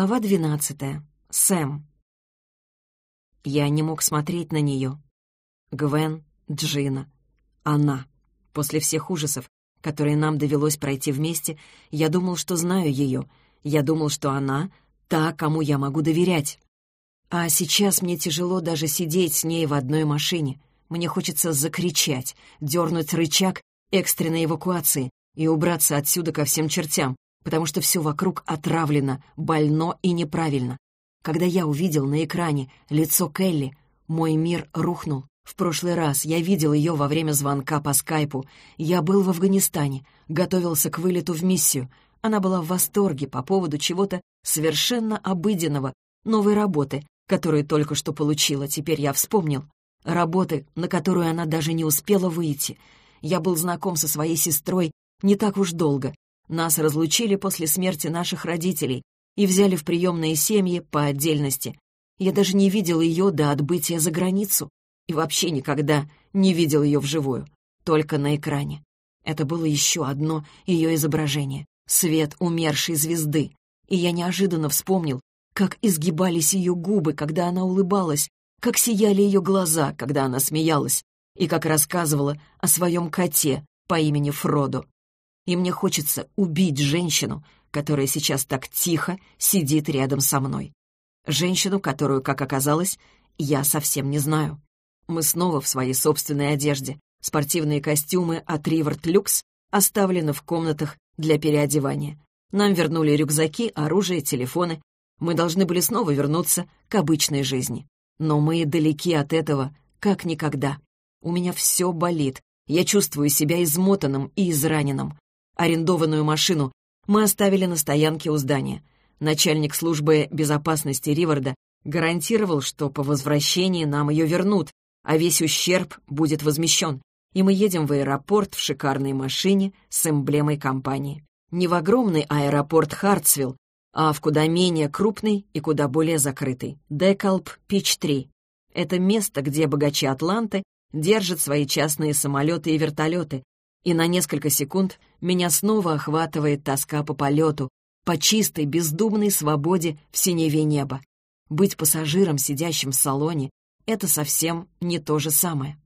Глава двенадцатая. Сэм. Я не мог смотреть на нее. Гвен, Джина. Она. После всех ужасов, которые нам довелось пройти вместе, я думал, что знаю ее. Я думал, что она — та, кому я могу доверять. А сейчас мне тяжело даже сидеть с ней в одной машине. Мне хочется закричать, дернуть рычаг экстренной эвакуации и убраться отсюда ко всем чертям, потому что все вокруг отравлено, больно и неправильно. Когда я увидел на экране лицо Келли, мой мир рухнул. В прошлый раз я видел ее во время звонка по скайпу. Я был в Афганистане, готовился к вылету в миссию. Она была в восторге по поводу чего-то совершенно обыденного, новой работы, которую только что получила, теперь я вспомнил. Работы, на которую она даже не успела выйти. Я был знаком со своей сестрой не так уж долго, нас разлучили после смерти наших родителей и взяли в приемные семьи по отдельности. Я даже не видел ее до отбытия за границу и вообще никогда не видел ее вживую, только на экране. Это было еще одно ее изображение — свет умершей звезды. И я неожиданно вспомнил, как изгибались ее губы, когда она улыбалась, как сияли ее глаза, когда она смеялась, и как рассказывала о своем коте по имени Фродо и мне хочется убить женщину, которая сейчас так тихо сидит рядом со мной. Женщину, которую, как оказалось, я совсем не знаю. Мы снова в своей собственной одежде. Спортивные костюмы от Ривард Люкс оставлены в комнатах для переодевания. Нам вернули рюкзаки, оружие, телефоны. Мы должны были снова вернуться к обычной жизни. Но мы далеки от этого, как никогда. У меня все болит. Я чувствую себя измотанным и израненным. Арендованную машину мы оставили на стоянке у здания. Начальник службы безопасности Риварда гарантировал, что по возвращении нам ее вернут, а весь ущерб будет возмещен, и мы едем в аэропорт в шикарной машине с эмблемой компании. Не в огромный аэропорт Хартсвилл, а в куда менее крупный и куда более закрытый. Декалп Пич-3. Это место, где богачи Атланты держат свои частные самолеты и вертолеты, и на несколько секунд меня снова охватывает тоска по полету, по чистой, бездумной свободе в синеве неба. Быть пассажиром, сидящим в салоне, это совсем не то же самое.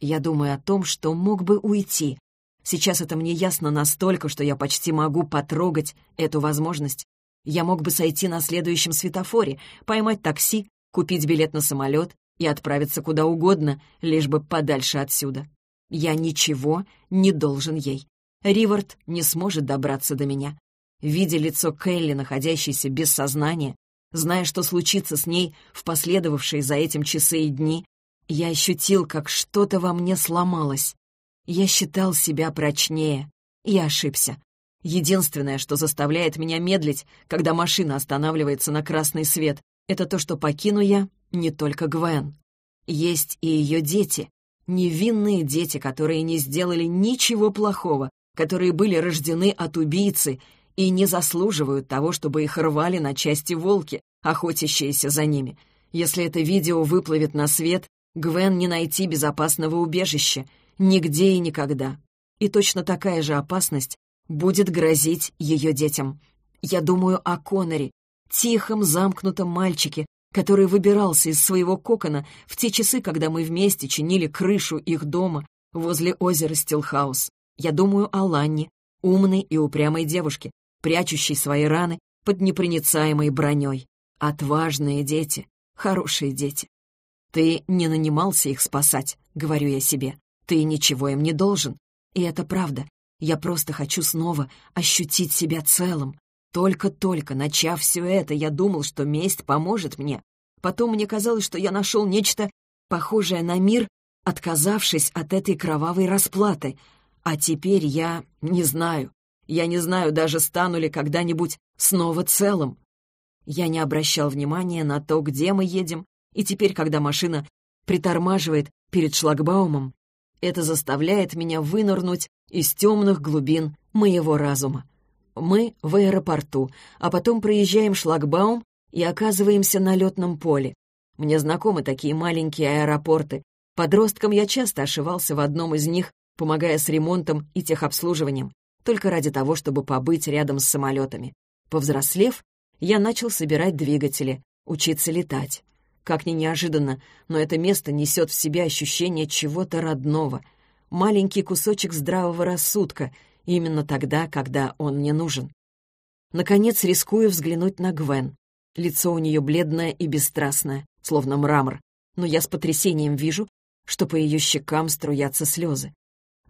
Я думаю о том, что мог бы уйти. Сейчас это мне ясно настолько, что я почти могу потрогать эту возможность. Я мог бы сойти на следующем светофоре, поймать такси, купить билет на самолет и отправиться куда угодно, лишь бы подальше отсюда. Я ничего не должен ей. Ривард не сможет добраться до меня. Видя лицо Келли, находящейся без сознания, зная, что случится с ней в последовавшие за этим часы и дни, я ощутил, как что-то во мне сломалось. Я считал себя прочнее. Я ошибся. Единственное, что заставляет меня медлить, когда машина останавливается на красный свет, это то, что покину я не только Гвен. Есть и ее дети, Невинные дети, которые не сделали ничего плохого, которые были рождены от убийцы и не заслуживают того, чтобы их рвали на части волки, охотящиеся за ними. Если это видео выплывет на свет, Гвен не найти безопасного убежища, нигде и никогда. И точно такая же опасность будет грозить ее детям. Я думаю о Коноре, тихом, замкнутом мальчике, который выбирался из своего кокона в те часы, когда мы вместе чинили крышу их дома возле озера Стилхаус. Я думаю о Ланне, умной и упрямой девушке, прячущей свои раны под непроницаемой броней. Отважные дети, хорошие дети. Ты не нанимался их спасать, говорю я себе. Ты ничего им не должен. И это правда. Я просто хочу снова ощутить себя целым, только-только, начав все это, я думал, что месть поможет мне. Потом мне казалось, что я нашел нечто похожее на мир, отказавшись от этой кровавой расплаты. А теперь я не знаю. Я не знаю, даже стану ли когда-нибудь снова целым. Я не обращал внимания на то, где мы едем, и теперь, когда машина притормаживает перед шлагбаумом, это заставляет меня вынырнуть из темных глубин моего разума. Мы в аэропорту, а потом проезжаем шлагбаум и оказываемся на летном поле. Мне знакомы такие маленькие аэропорты. Подростком я часто ошивался в одном из них, помогая с ремонтом и техобслуживанием, только ради того, чтобы побыть рядом с самолетами. Повзрослев, я начал собирать двигатели, учиться летать. Как ни неожиданно, но это место несет в себе ощущение чего-то родного. Маленький кусочек здравого рассудка, именно тогда, когда он мне нужен. Наконец рискую взглянуть на Гвен. Лицо у нее бледное и бесстрастное, словно мрамор, но я с потрясением вижу, что по ее щекам струятся слезы.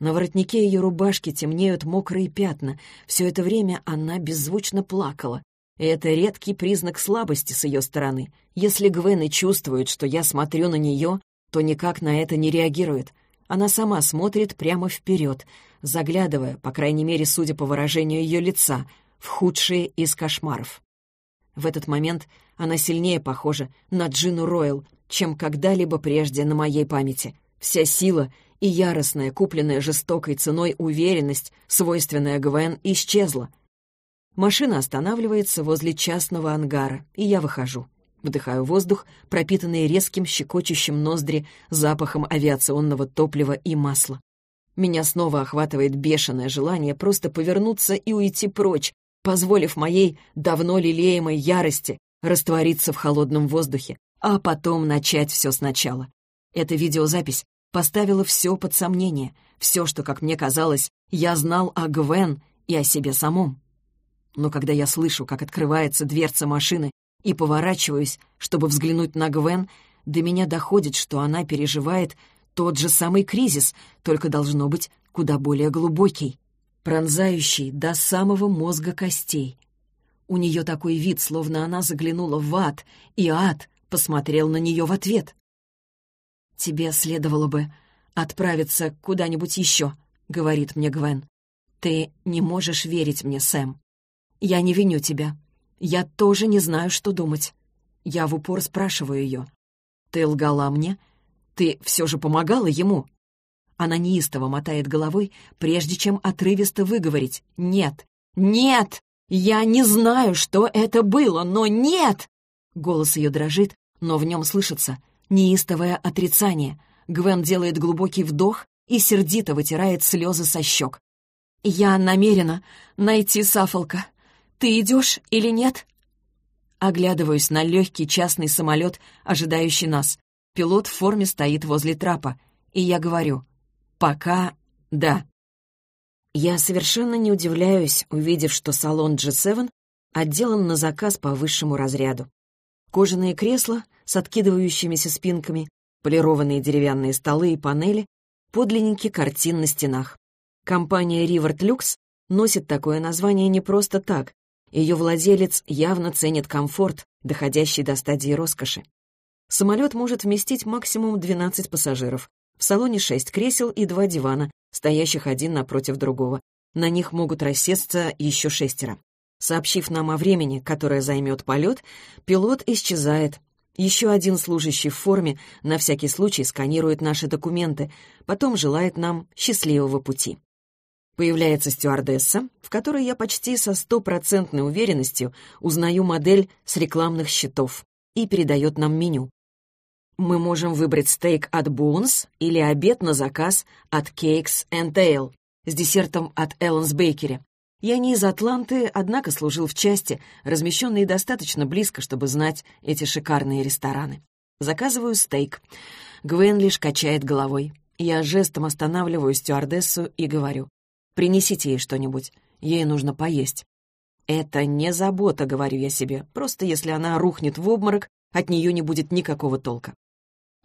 На воротнике ее рубашки темнеют мокрые пятна. Все это время она беззвучно плакала. И это редкий признак слабости с ее стороны. Если Гвен и чувствует, что я смотрю на нее, то никак на это не реагирует. Она сама смотрит прямо вперед, заглядывая, по крайней мере, судя по выражению ее лица, в худшие из кошмаров. В этот момент она сильнее похожа на Джину Ройл, чем когда-либо прежде на моей памяти. Вся сила и яростная, купленная жестокой ценой уверенность, свойственная Гвен, исчезла. Машина останавливается возле частного ангара, и я выхожу. Вдыхаю воздух, пропитанный резким, щекочущим ноздри запахом авиационного топлива и масла. Меня снова охватывает бешеное желание просто повернуться и уйти прочь, позволив моей давно лелеемой ярости раствориться в холодном воздухе, а потом начать все сначала. Эта видеозапись поставила все под сомнение, все, что, как мне казалось, я знал о Гвен и о себе самом. Но когда я слышу, как открывается дверца машины и поворачиваюсь, чтобы взглянуть на Гвен, до меня доходит, что она переживает тот же самый кризис, только должно быть куда более глубокий, пронзающий до самого мозга костей. У нее такой вид, словно она заглянула в ад, и ад посмотрел на нее в ответ. «Тебе следовало бы отправиться куда-нибудь еще», — говорит мне Гвен. «Ты не можешь верить мне, Сэм. Я не виню тебя. Я тоже не знаю, что думать. Я в упор спрашиваю ее. Ты лгала мне? Ты все же помогала ему?» Она неистово мотает головой, прежде чем отрывисто выговорить «Нет! Нет! Я не знаю, что это было, но нет!» Голос ее дрожит, но в нем слышится неистовое отрицание. Гвен делает глубокий вдох и сердито вытирает слезы со щек. «Я намерена найти Сафолка. Ты идешь или нет?» Оглядываюсь на легкий частный самолет, ожидающий нас. Пилот в форме стоит возле трапа, и я говорю «Пока да». Я совершенно не удивляюсь, увидев, что салон G7 отделан на заказ по высшему разряду. Кожаные кресла с откидывающимися спинками, полированные деревянные столы и панели, подлинники картин на стенах. Компания Ривард Люкс носит такое название не просто так. Ее владелец явно ценит комфорт, доходящий до стадии роскоши. Самолет может вместить максимум 12 пассажиров. В салоне 6 кресел и два дивана, стоящих один напротив другого. На них могут рассесться еще шестеро. Сообщив нам о времени, которое займет полет, пилот исчезает. Еще один служащий в форме на всякий случай сканирует наши документы, потом желает нам счастливого пути. Появляется стюардесса, в которой я почти со стопроцентной уверенностью узнаю модель с рекламных щитов и передает нам меню. Мы можем выбрать стейк от Bones или обед на заказ от Cakes and Ale с десертом от Элленс Бейкери. Я не из Атланты, однако служил в части, размещенной достаточно близко, чтобы знать эти шикарные рестораны. Заказываю стейк. Гвен лишь качает головой. Я жестом останавливаю стюардессу и говорю. «Принесите ей что-нибудь. Ей нужно поесть». «Это не забота», — говорю я себе. «Просто если она рухнет в обморок, от нее не будет никакого толка.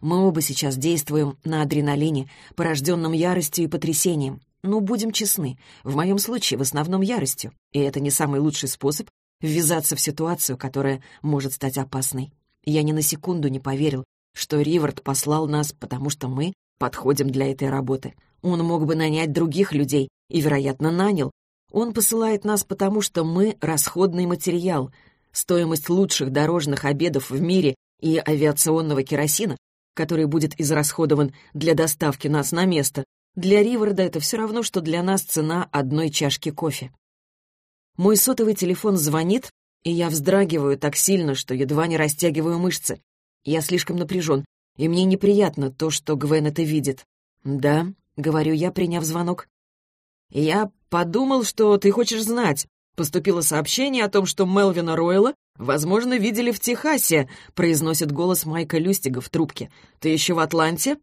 Мы оба сейчас действуем на адреналине, порожденном яростью и потрясением. Ну, будем честны, в моем случае в основном яростью, и это не самый лучший способ ввязаться в ситуацию, которая может стать опасной. Я ни на секунду не поверил, что Ривард послал нас, потому что мы подходим для этой работы. Он мог бы нанять других людей и, вероятно, нанял. Он посылает нас, потому что мы — расходный материал. Стоимость лучших дорожных обедов в мире и авиационного керосина который будет израсходован для доставки нас на место, для Риварда это все равно, что для нас цена одной чашки кофе. Мой сотовый телефон звонит, и я вздрагиваю так сильно, что едва не растягиваю мышцы. Я слишком напряжен, и мне неприятно то, что Гвен это видит. «Да», — говорю я, приняв звонок. «Я подумал, что ты хочешь знать. Поступило сообщение о том, что Мелвина Ройла «Возможно, видели в Техасе», — произносит голос Майка Люстига в трубке. «Ты еще в Атланте?»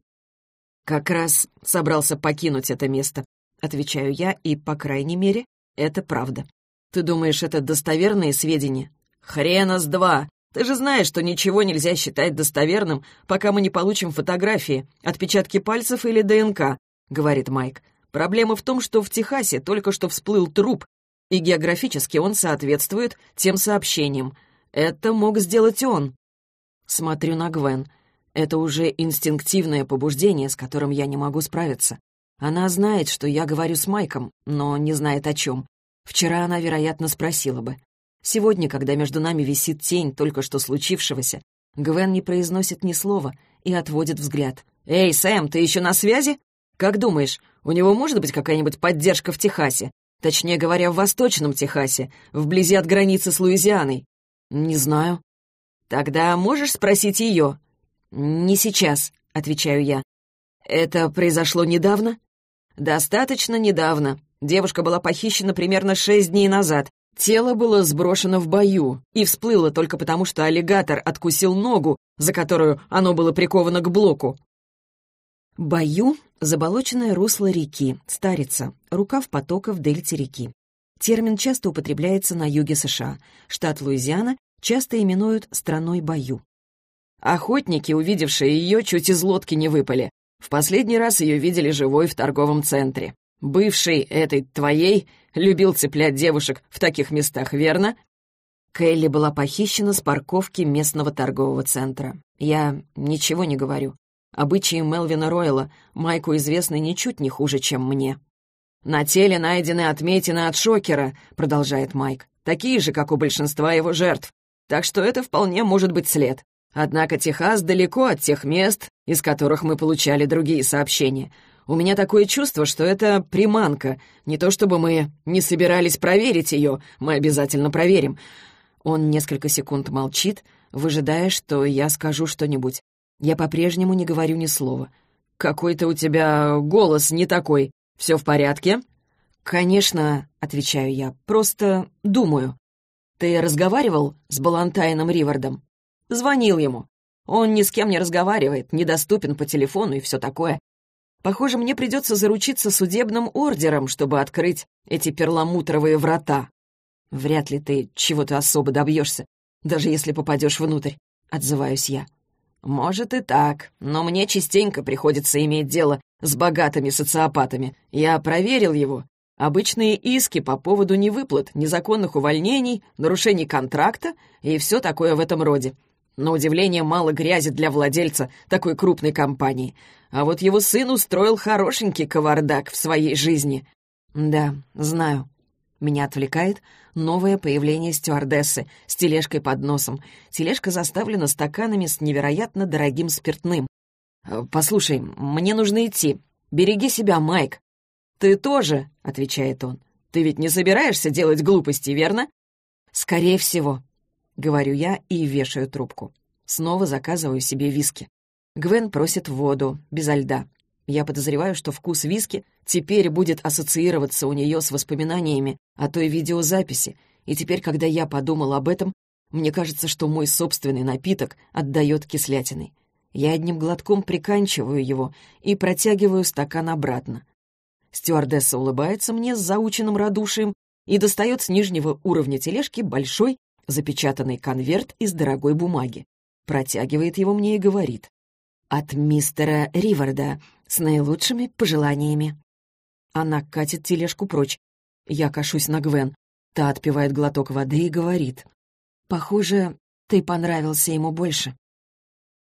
«Как раз собрался покинуть это место», — отвечаю я, и, по крайней мере, это правда. «Ты думаешь, это достоверные сведения?» «Хрена с два! Ты же знаешь, что ничего нельзя считать достоверным, пока мы не получим фотографии, отпечатки пальцев или ДНК», — говорит Майк. «Проблема в том, что в Техасе только что всплыл труп, и географически он соответствует тем сообщениям. Это мог сделать он». Смотрю на Гвен. Это уже инстинктивное побуждение, с которым я не могу справиться. Она знает, что я говорю с Майком, но не знает о чем. Вчера она, вероятно, спросила бы. Сегодня, когда между нами висит тень только что случившегося, Гвен не произносит ни слова и отводит взгляд. «Эй, Сэм, ты еще на связи? Как думаешь, у него может быть какая-нибудь поддержка в Техасе? Точнее говоря, в Восточном Техасе, вблизи от границы с Луизианой?» «Не знаю». «Тогда можешь спросить ее?» «Не сейчас», — отвечаю я. «Это произошло недавно?» «Достаточно недавно. Девушка была похищена примерно шесть дней назад. Тело было сброшено в бою и всплыло только потому, что аллигатор откусил ногу, за которую оно было приковано к блоку. Баю — заболоченное русло реки, старица, рукав потока в дельте реки. Термин часто употребляется на юге США. Штат Луизиана часто именуют страной Баю. Охотники, увидевшие ее, чуть из лодки не выпали. В последний раз ее видели живой в торговом центре. Бывший этой твоей любил цеплять девушек в таких местах, верно?» Келли была похищена с парковки местного торгового центра. Я ничего не говорю. Обычаи Мелвина Ройла Майку известны ничуть не хуже, чем мне. «На теле найдены отметины от шокера», — продолжает Майк, «такие же, как у большинства его жертв. Так что это вполне может быть след. Однако Техас далеко от тех мест, из которых мы получали другие сообщения. У меня такое чувство, что это приманка. Не то чтобы мы не собирались проверить ее, мы обязательно проверим. Он несколько секунд молчит, выжидая, что я скажу что-нибудь. Я по-прежнему не говорю ни слова. «Какой-то у тебя голос не такой. Все в порядке?» «Конечно», — отвечаю я, — «просто думаю». «Ты разговаривал с Балантайном Ривардом?» «Звонил ему. Он ни с кем не разговаривает, недоступен по телефону и все такое. Похоже, мне придется заручиться судебным ордером, чтобы открыть эти перламутровые врата. Вряд ли ты чего-то особо добьешься, даже если попадешь внутрь, отзываюсь я. Может и так, но мне частенько приходится иметь дело с богатыми социопатами. Я проверил его. Обычные иски по поводу невыплат, незаконных увольнений, нарушений контракта и все такое в этом роде. На удивление, мало грязи для владельца такой крупной компании. А вот его сын устроил хорошенький кавардак в своей жизни. Да, знаю. Меня отвлекает новое появление стюардессы с тележкой под носом. Тележка заставлена стаканами с невероятно дорогим спиртным. «Э, «Послушай, мне нужно идти. Береги себя, Майк». «Ты тоже», — отвечает он. «Ты ведь не собираешься делать глупости, верно?» «Скорее всего», Говорю я и вешаю трубку. Снова заказываю себе виски. Гвен просит воду, безо льда. Я подозреваю, что вкус виски теперь будет ассоциироваться у нее с воспоминаниями о той видеозаписи, и теперь, когда я подумал об этом, мне кажется, что мой собственный напиток отдает кислятиной. Я одним глотком приканчиваю его и протягиваю стакан обратно. Стюардесса улыбается мне с заученным радушием и достает с нижнего уровня тележки большой запечатанный конверт из дорогой бумаги. Протягивает его мне и говорит. «От мистера Риварда с наилучшими пожеланиями». Она катит тележку прочь. Я кашусь на Гвен. Та отпивает глоток воды и говорит. «Похоже, ты понравился ему больше».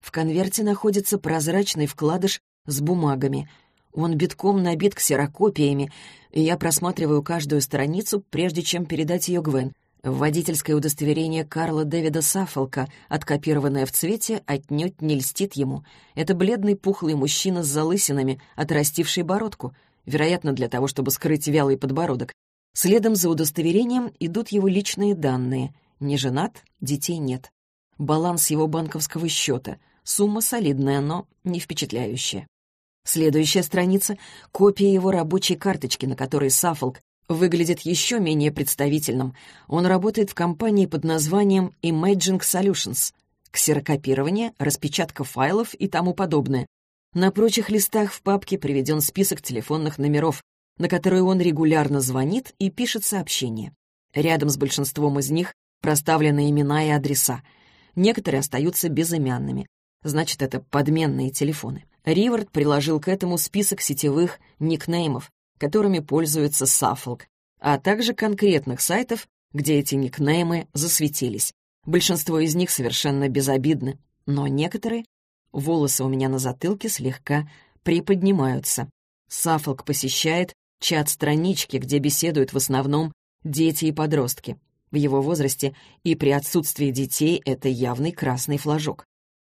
В конверте находится прозрачный вкладыш с бумагами. Он битком набит ксерокопиями, и я просматриваю каждую страницу, прежде чем передать ее Гвен. Водительское удостоверение Карла Дэвида Саффолка, откопированное в цвете, отнюдь не льстит ему. Это бледный пухлый мужчина с залысинами, отрастивший бородку, вероятно, для того, чтобы скрыть вялый подбородок. Следом за удостоверением идут его личные данные. Не женат, детей нет. Баланс его банковского счета. Сумма солидная, но не впечатляющая. Следующая страница — копия его рабочей карточки, на которой Саффолк выглядит еще менее представительным. Он работает в компании под названием Imaging Solutions. Ксерокопирование, распечатка файлов и тому подобное. На прочих листах в папке приведен список телефонных номеров, на которые он регулярно звонит и пишет сообщения. Рядом с большинством из них проставлены имена и адреса. Некоторые остаются безымянными. Значит, это подменные телефоны. Ривард приложил к этому список сетевых никнеймов, которыми пользуется Саффолк, а также конкретных сайтов, где эти никнеймы засветились. Большинство из них совершенно безобидны, но некоторые... Волосы у меня на затылке слегка приподнимаются. Саффолк посещает чат-странички, где беседуют в основном дети и подростки. В его возрасте и при отсутствии детей это явный красный флажок.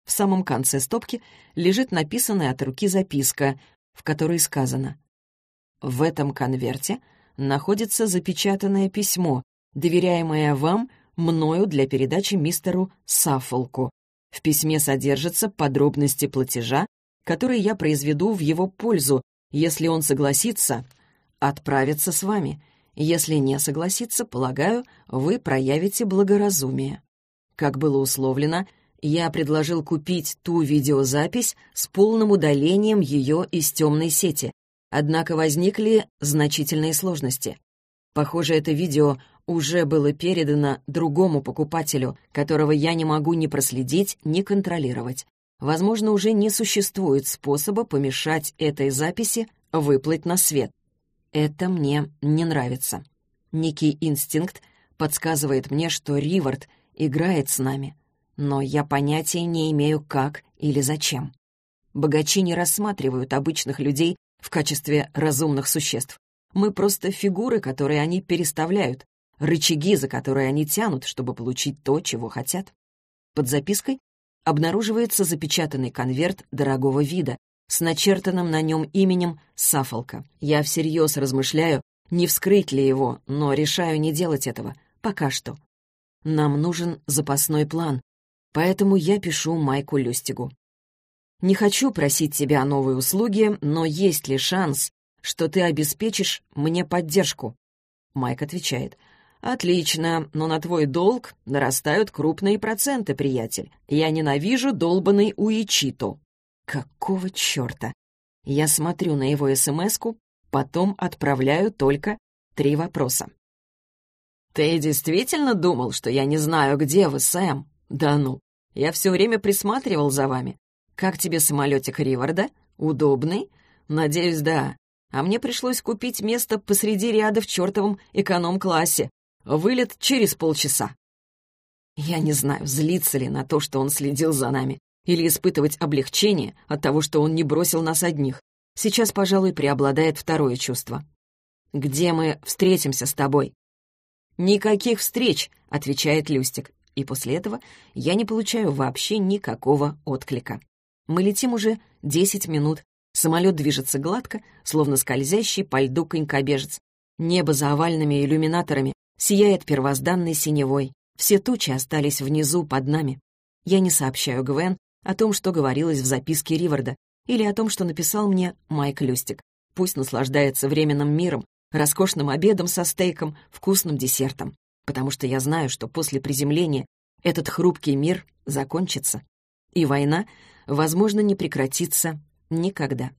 В самом конце стопки лежит написанная от руки записка, в которой сказано «В этом конверте находится запечатанное письмо, доверяемое вам мною для передачи мистеру Саффолку. В письме содержатся подробности платежа, который я произведу в его пользу, если он согласится отправиться с вами. Если не согласится, полагаю, вы проявите благоразумие. Как было условлено, я предложил купить ту видеозапись с полным удалением ее из темной сети. Однако возникли значительные сложности. Похоже, это видео уже было передано другому покупателю, которого я не могу ни проследить, ни контролировать. Возможно, уже не существует способа помешать этой записи выплыть на свет. Это мне не нравится. Некий инстинкт подсказывает мне, что Ривард играет с нами, но я понятия не имею, как или зачем. Богачи не рассматривают обычных людей в качестве разумных существ. Мы просто фигуры, которые они переставляют, рычаги, за которые они тянут, чтобы получить то, чего хотят. Под запиской обнаруживается запечатанный конверт дорогого вида, с начертанным на нем именем Сафолка. Я всерьез размышляю, не вскрыть ли его, но решаю не делать этого. Пока что. Нам нужен запасной план, поэтому я пишу Майку Люстигу. Не хочу просить тебя о новой услуге, но есть ли шанс, что ты обеспечишь мне поддержку?» Майк отвечает. «Отлично, но на твой долг нарастают крупные проценты, приятель. Я ненавижу долбанный Уичито». Какого черта? Я смотрю на его СМСку, потом отправляю только три вопроса. «Ты действительно думал, что я не знаю, где вы, Сэм?» «Да ну, я все время присматривал за вами. Как тебе самолетик Риварда? Удобный? Надеюсь, да. А мне пришлось купить место посреди ряда в чертовом эконом-классе. Вылет через полчаса. Я не знаю, злиться ли на то, что он следил за нами, или испытывать облегчение от того, что он не бросил нас одних. Сейчас, пожалуй, преобладает второе чувство. «Где мы встретимся с тобой?» «Никаких встреч», — отвечает Люстик, и после этого я не получаю вообще никакого отклика. Мы летим уже 10 минут. Самолет движется гладко, словно скользящий по льду конькобежец. Небо за овальными иллюминаторами сияет первозданной синевой. Все тучи остались внизу под нами. Я не сообщаю Гвен о том, что говорилось в записке Риварда, или о том, что написал мне Майк Люстик. Пусть наслаждается временным миром, роскошным обедом со стейком, вкусным десертом, потому что я знаю, что после приземления этот хрупкий мир закончится, и война, возможно, не прекратится никогда.